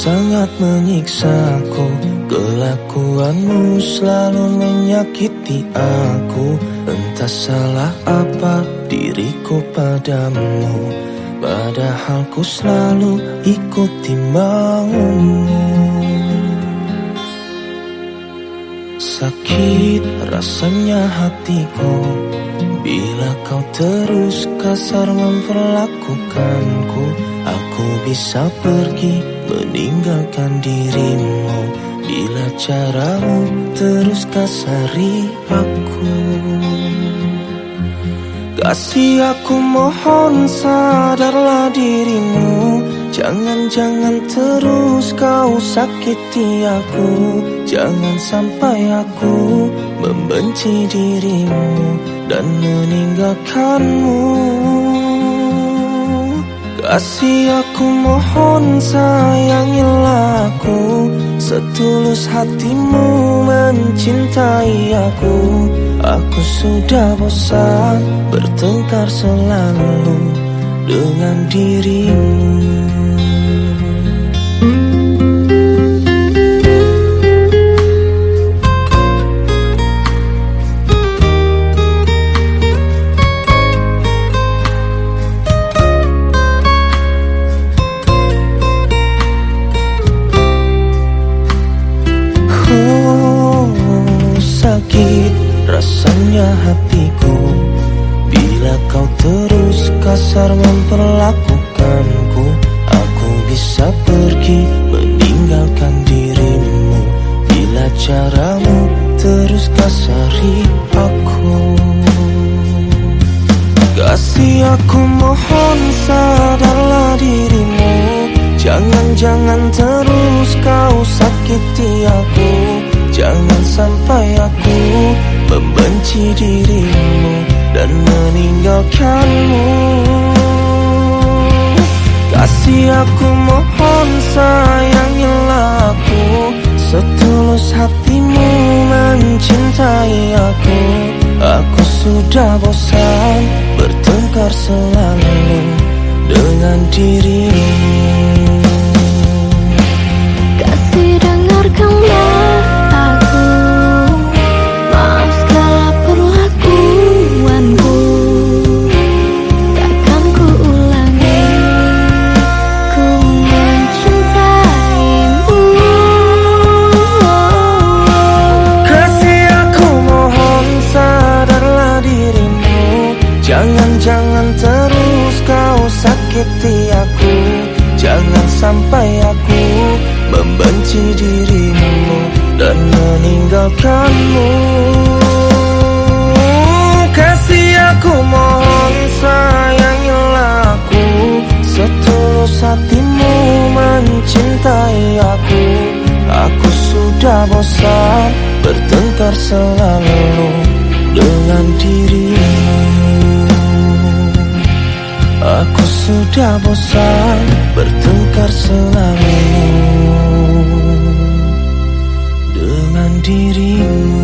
sangat menyiksaku. Kelakuanmu selalu menyakiti aku. Entah salah apa diriku padamu. Padahal ku selalu ikuti maumu Sakit rasanya hatiku. Bila kau terus kasar memperlakukanku Aku bisa pergi meninggalkan dirimu Bila caramu terus kasari aku. Kasih aku mohon sadarlah dirimu. Jangan-jangan terus kau sakiti aku. Jangan sampai aku membenci dirimu Dan meninggalkanmu Kasih aku mohon sayangilah aku. Setulus hatimu mencintai aku. Aku sudah bosan bertengkar selalu dengan dirimu rasanya hatiku Bila kau terus kasar memperlakukanku Aku bisa pergi meninggalkan dirimu. Bila caramu terus kasari aku Kasih aku mohon sadarlah dirimu. Jangan-jangan terus kau sakiti aku. Jangan sampai aku membenci dirimu dan meninggalkanmu. Kasih aku mohon sayangilah aku Setulus hatimu mencintai aku. Aku sudah bosan bertengkar selalu dengan dirimu Jangan-jangan terus kau sakiti aku. Jangan sampai aku membenci dirimu Dan meninggalkanmu. Kasih aku mohon sayangilah aku. Setulus hatimu mencintai aku. Aku sudah bosan bertengkar selalu dengan dirimu Aku sudah bosan bertengkar selalu dengan dirimu